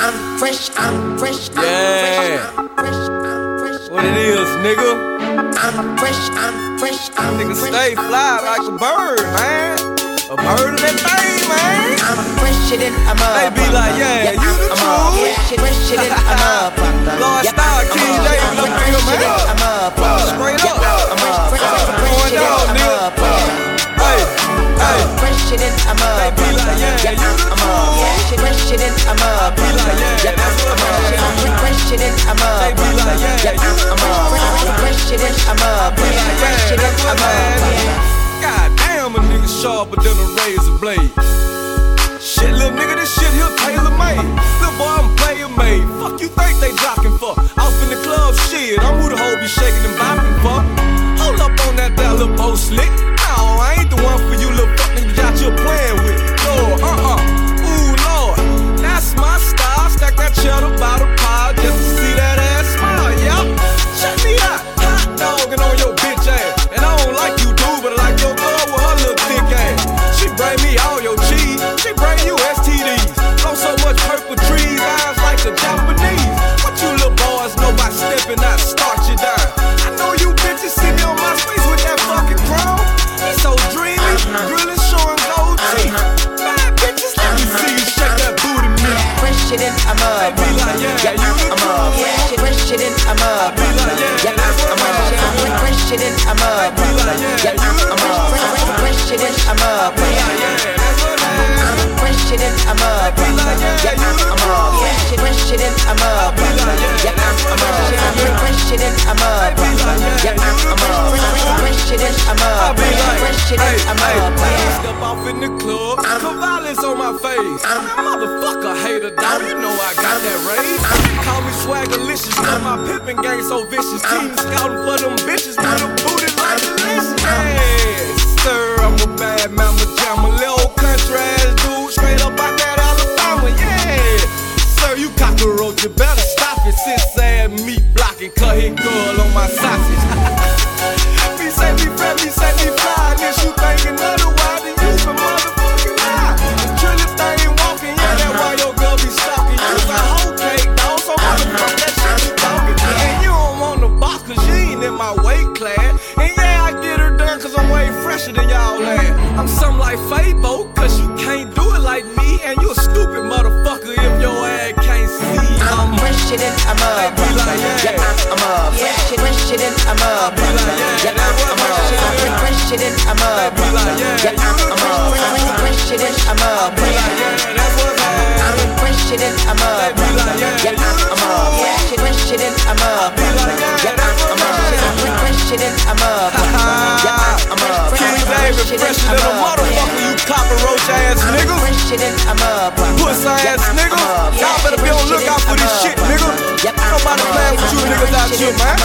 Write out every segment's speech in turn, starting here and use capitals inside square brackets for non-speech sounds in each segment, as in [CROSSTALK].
I'm fresh, I'm fresh, I'm Yeah. fresh, I'm fresh, I'm fresh. What it is, nigga? I'm fresh, I'm fresh, I'm Nigga fresh. stay fly like a bird, man. A bird of that thing, man. I'm fresher than a They be like, yeah, you the I'm truth. fresher, than a motherfucker. [LAUGHS] Lord Yeah, Star, I'm King James I'm in here, fresher man. motherfucker. Straight Yeah, up. I'm sharper than a razor blade. Shit, little nigga, this shit here tailor made. Little boy, I'm player made. Fuck you think they jocking for? Off in the club, shit. I'm who the hoe be shaking and bopping for. Hold up on that there little bow slick. No, I ain't the one for you I'm motherfucker. Yeah. I'm fresher than a motherfucker. like, yeah, I'm than a motherfucker. yeah, I'm than a motherfucker. yeah, I'm you the fresher, fresher than a I be motherfucker. like, Fresher off in the club, come violence on my face. Motherfucker, hater, dog, you know I got that rage. Call me swaggerlicious, know my pimpin' gang so vicious. Team scouting for them bitches with a booty like delicious. Yes, sir, I'm a bad mama jamma, little country ass dude, straight up out that Alabama, yeah. Sir, you cockroach, you better stop it. Sis ass meat blocking, cut hit girl on my sausage. I'm I'm than a motherfucker. like, yeah. I'm fresher than a motherfucker. yeah, I'm I'm saying. fresher than a motherfucker. yeah, I'm motherfucker. yeah, that's. I'm than a motherfucker. like, yeah, I'm motherfucker. like, yeah, I'm fresher than a motherfucker. Yeah, I'm a David, fresher than a motherfucker, you cockroach ass nigga. Fresher than a motherfucker. Puss ass nigga. Y'all better be on lookout for this shit, nigga. Nobody playing with you niggas out here, man.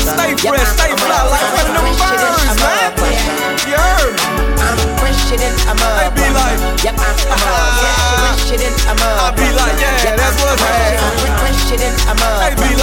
Stay fresh, stay fly like one of them birds, man. You heard me? I'm fresher than a They be motherfucker. like, Yep, I'm fresher than a I motherfucker. be like, yeah, that's what's happening. I'm fresher than a They motherfucker. be like,